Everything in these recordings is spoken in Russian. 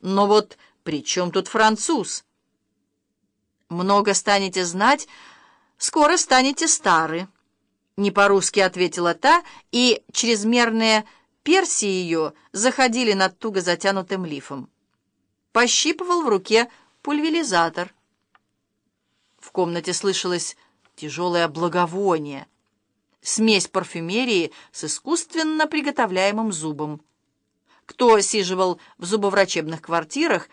Но вот при чем тут француз? Много станете знать, скоро станете стары. Не по-русски ответила та, и чрезмерные перси ее заходили над туго затянутым лифом. Пощипывал в руке пульверизатор. В комнате слышалось тяжелое благовоние, смесь парфюмерии с искусственно приготовляемым зубом. Кто сиживал в зубоврачебных квартирах,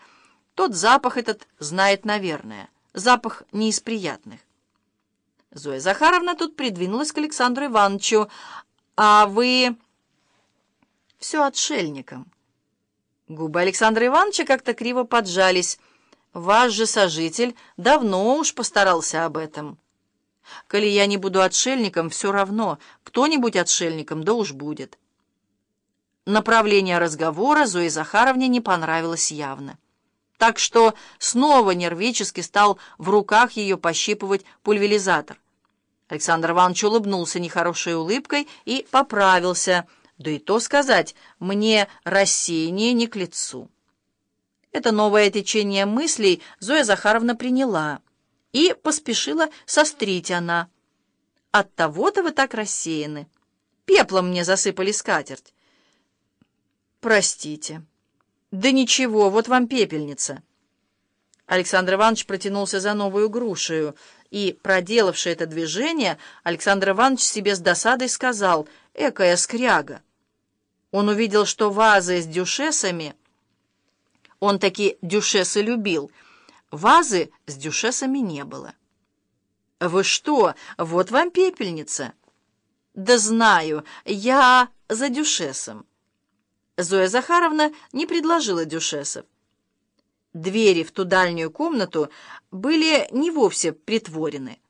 тот запах этот знает, наверное. Запах не из приятных. Зоя Захаровна тут придвинулась к Александру Ивановичу. «А вы...» «Все отшельником». Губы Александра Ивановича как-то криво поджались. «Ваш же сожитель давно уж постарался об этом». «Коли я не буду отшельником, все равно. Кто-нибудь отшельником, да уж будет». Направление разговора Зое Захаровне не понравилось явно. Так что снова нервически стал в руках ее пощипывать пульверизатор. Александр Иванович улыбнулся нехорошей улыбкой и поправился. Да и то сказать, мне рассеяние не к лицу. Это новое течение мыслей Зоя Захаровна приняла и поспешила сострить она. «Оттого-то вы так рассеяны. Пеплом мне засыпали скатерть». «Простите». «Да ничего, вот вам пепельница». Александр Иванович протянулся за новую грушею, и, проделавший это движение, Александр Иванович себе с досадой сказал «Экая скряга». Он увидел, что вазы с дюшесами, он таки дюшесы любил, вазы с дюшесами не было. «Вы что? Вот вам пепельница». «Да знаю, я за дюшесом». Зоя Захаровна не предложила дюшесов. Двери в ту дальнюю комнату были не вовсе притворены.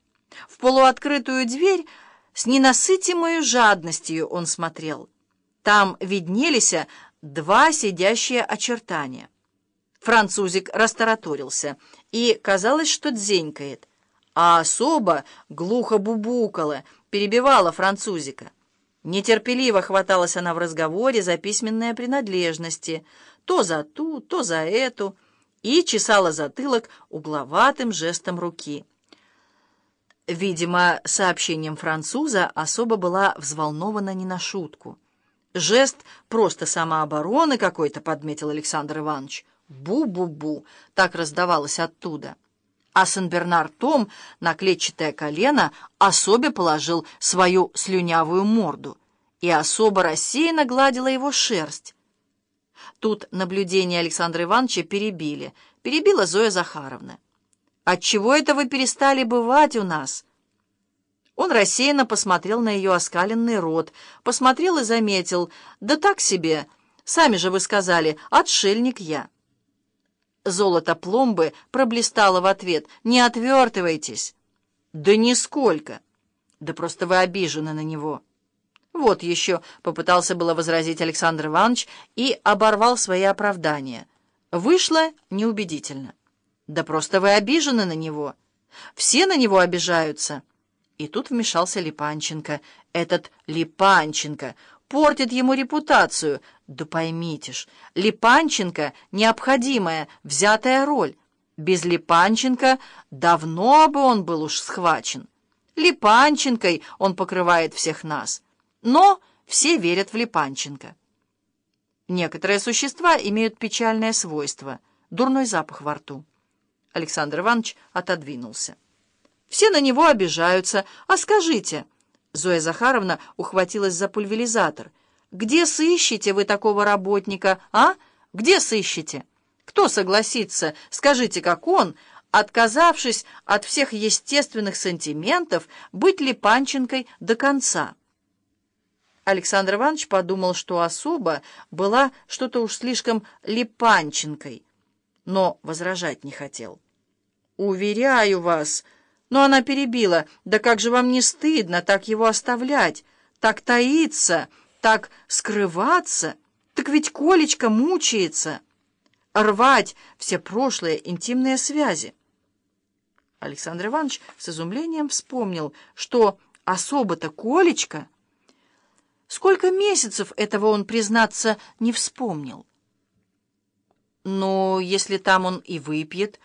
В полуоткрытую дверь с ненасытимой жадностью он смотрел. Там виднелись два сидящие очертания. Французик растараторился, и казалось, что дзенькает, а особо глухо бубукала, перебивала французика. Нетерпеливо хваталась она в разговоре за письменные принадлежности, то за ту, то за эту, и чесала затылок угловатым жестом руки. Видимо, сообщением француза особо была взволнована не на шутку. «Жест просто самообороны какой-то», — подметил Александр Иванович. «Бу-бу-бу», — так раздавалось оттуда. А Сен-Бернар Том на клетчатое колено особе положил свою слюнявую морду и особо рассеянно гладила его шерсть. Тут наблюдение Александра Ивановича перебили. Перебила Зоя Захаровна. «Отчего это вы перестали бывать у нас?» Он рассеянно посмотрел на ее оскаленный рот, посмотрел и заметил. «Да так себе! Сами же вы сказали, отшельник я!» Золото пломбы проблистало в ответ. «Не отвертывайтесь!» «Да нисколько!» «Да просто вы обижены на него!» «Вот еще!» — попытался было возразить Александр Иванович и оборвал свои оправдания. Вышло неубедительно. «Да просто вы обижены на него! Все на него обижаются!» И тут вмешался Липанченко. «Этот Липанченко портит ему репутацию!» Да поймите ж, Липанченко — необходимая, взятая роль. Без Липанченко давно бы он был уж схвачен. Липанченкой он покрывает всех нас. Но все верят в Липанченко. Некоторые существа имеют печальное свойство — дурной запах во рту. Александр Иванович отодвинулся. Все на него обижаются. А скажите... Зоя Захаровна ухватилась за пульверизатор — где сыщете вы такого работника, а? Где сыщете? Кто согласится, скажите, как он, отказавшись от всех естественных сантиментов, быть ли Панченкой до конца? Александр Иванович подумал, что особа была что-то уж слишком липанченкой, но возражать не хотел. «Уверяю вас...» Но она перебила. «Да как же вам не стыдно так его оставлять, так таиться?» так скрываться, так ведь Колечка мучается. Рвать все прошлые интимные связи. Александр Иванович с изумлением вспомнил, что особо-то Колечка... Сколько месяцев этого он, признаться, не вспомнил. «Ну, если там он и выпьет...»